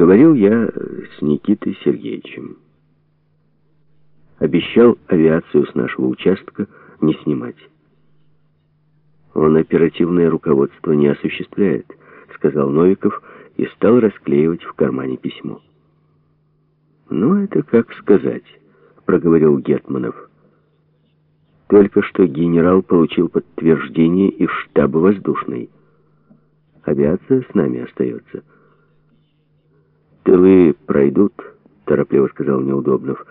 Говорил я с Никитой Сергеевичем. Обещал авиацию с нашего участка не снимать. Он оперативное руководство не осуществляет, сказал Новиков и стал расклеивать в кармане письмо. Ну, это как сказать, проговорил Гетманов. Только что генерал получил подтверждение из штаба воздушной. Авиация с нами остается. «Тылы пройдут», — торопливо сказал Неудобнов.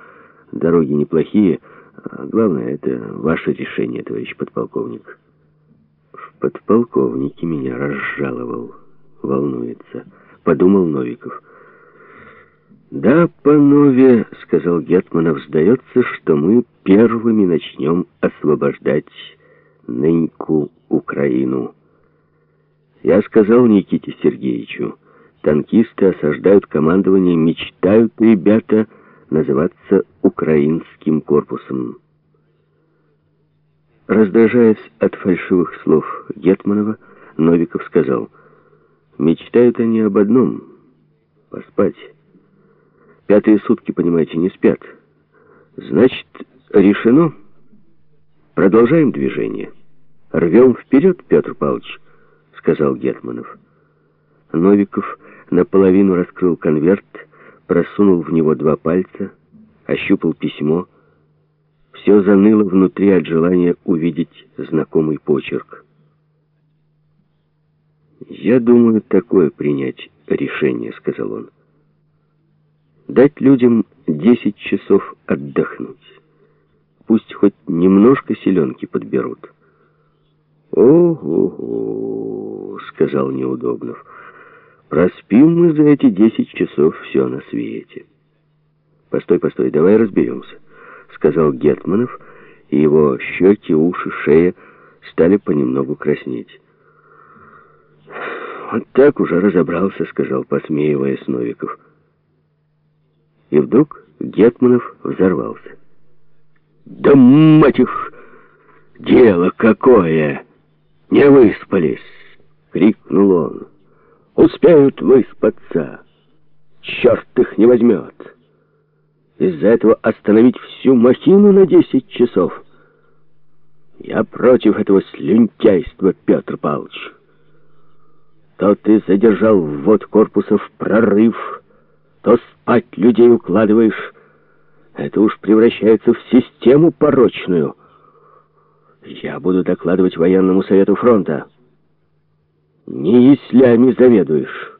«Дороги неплохие, а главное, это ваше решение, товарищ подполковник». В подполковнике меня разжаловал, волнуется, подумал Новиков. «Да, панове», — сказал Гетманов, — «сдается, что мы первыми начнем освобождать ныньку Украину». Я сказал Никите Сергеевичу, Танкисты осаждают командование, мечтают ребята называться украинским корпусом. Раздражаясь от фальшивых слов Гетманова, Новиков сказал, «Мечтают они об одном — поспать. Пятые сутки, понимаете, не спят. Значит, решено. Продолжаем движение. Рвем вперед, Петр Павлович», — сказал Гетманов. Новиков наполовину раскрыл конверт, просунул в него два пальца, ощупал письмо. Все заныло внутри от желания увидеть знакомый почерк. «Я думаю, такое принять решение», — сказал он. «Дать людям десять часов отдохнуть. Пусть хоть немножко селенки подберут». «Ого-го», — сказал Неудобнов, — Проспим мы за эти десять часов все на свете. Постой, постой, давай разберемся, сказал Гетманов, и его щеки, уши, шея стали понемногу краснеть. «Вот так уже разобрался», — сказал, посмеиваясь Новиков. И вдруг Гетманов взорвался. «Да мать их! Дело какое! Не выспались!» — крикнул он. Успеют выспаться. Черт их не возьмет. Из-за этого остановить всю махину на десять часов. Я против этого слюнтяйства, Петр Павлович. То ты задержал ввод корпуса в прорыв, то спать людей укладываешь. Это уж превращается в систему порочную. Я буду докладывать военному совету фронта. Не яслями заведуешь.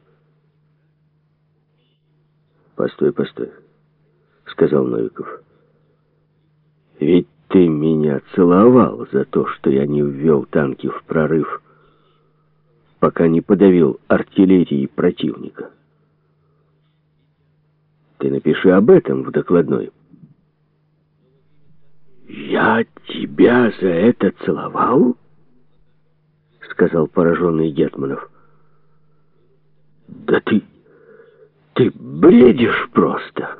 Постой, постой, сказал Новиков. Ведь ты меня целовал за то, что я не ввел танки в прорыв, пока не подавил артиллерии противника. Ты напиши об этом в докладной. «Я тебя за это целовал?» Сказал пораженный Гетманов. «Да ты... ты бредишь просто!»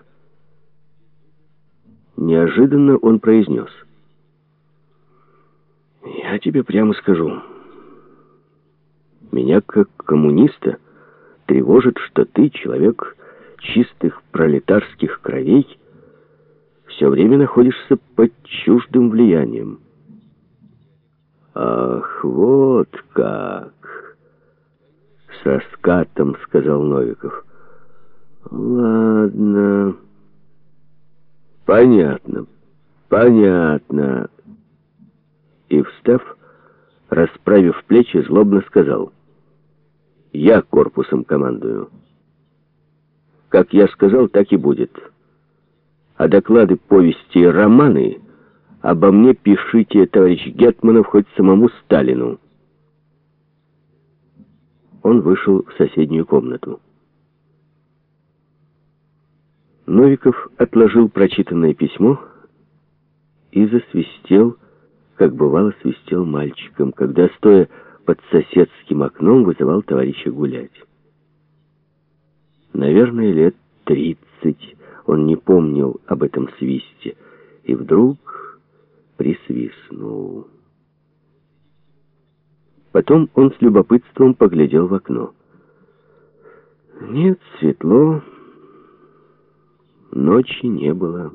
Неожиданно он произнес. «Я тебе прямо скажу. Меня, как коммуниста, тревожит, что ты, человек чистых пролетарских кровей, все время находишься под чуждым влиянием». «Ах, вот как!» «Со скатом», — сказал Новиков. «Ладно. Понятно, понятно». И, встав, расправив плечи, злобно сказал. «Я корпусом командую. Как я сказал, так и будет. А доклады, повести романы...» Обо мне пишите, товарищ Гетманов, хоть самому Сталину. Он вышел в соседнюю комнату. Новиков отложил прочитанное письмо и засвистел, как бывало свистел мальчиком, когда, стоя под соседским окном, вызывал товарища гулять. Наверное, лет тридцать он не помнил об этом свисте, и вдруг присвистнул. Потом он с любопытством поглядел в окно. Нет, светло. Ночи не было.